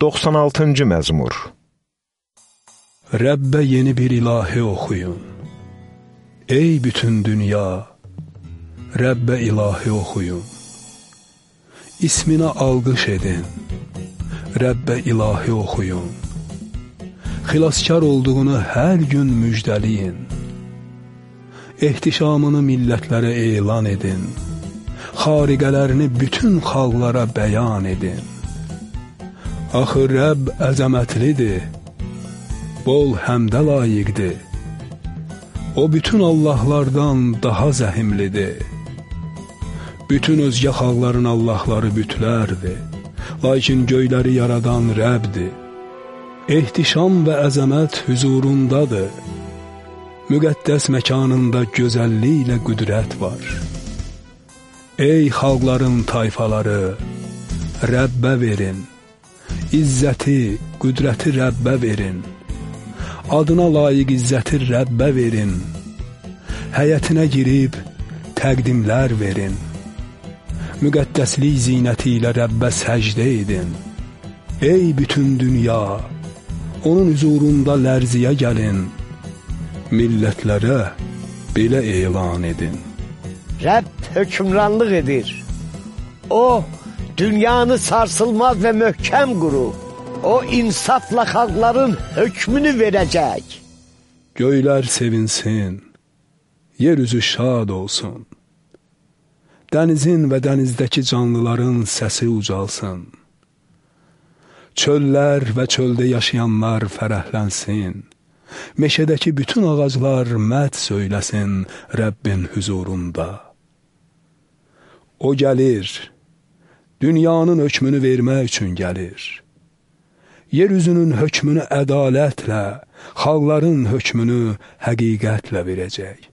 96-cı məzmur Rəbbə yeni bir ilahi oxuyun. Ey bütün dünya, Rəbbə ilahi oxuyun. İsminə alqış edin, Rəbbə ilahi oxuyun. Xilaskar olduğunu hər gün müjdəliyin. Ehtişamını millətlərə elan edin. Xariqələrini bütün xalqlara bəyan edin. Axı Rəbb əzəmətlidir, bol həmdə layiqdir. O bütün Allahlardan daha zəhimlidir. Bütün özgə xalqların Allahları bütlərdir. Lakin göyləri yaradan Rəbdir. Ehtişam və əzəmət hüzurundadır. Müqəddəs məkanında gözəlliklə qüdrət var. Ey xalqların tayfaları, Rəbbə verin. İzzəti, qüdrəti Rəbbə verin. Adına layiq izzəti Rəbbə verin. Həyətinə girib təqdimlər verin. Müqəddəslik zinəti ilə Rəbbə səcdə edin. Ey bütün dünya, onun huzurunda lərziyə gəlin. Millətlərə belə elan edin. Rəbb hökmranlıq edir. O, dünyanı sarsılmaz və möhkəm qurub. O, insafla xalqların hökmünü verəcək. Göylər sevinsin, yer üzü şad olsun. Dənizin və dənizdəki canlıların səsi ucalsın. Çöllər və çöldə yaşayanlar fərəhlənsin. Meşədəki bütün ağaclar məd söyləsin Rəbbin huzurunda. O gəlir, dünyanın hökmünü vermək üçün gəlir. Yer üzünün hökmünü ədalətlə, xalqların hökmünü həqiqətlə verəcək.